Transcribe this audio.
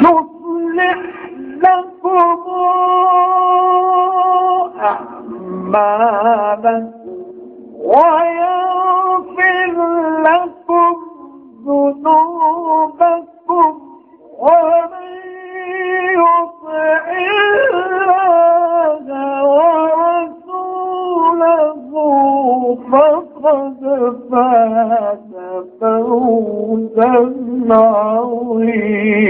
يصلح لكم أعمالكم ويغفر لكم ذنوبكم ومن يطع الله ورسوله فقد فاز فوزا عظيما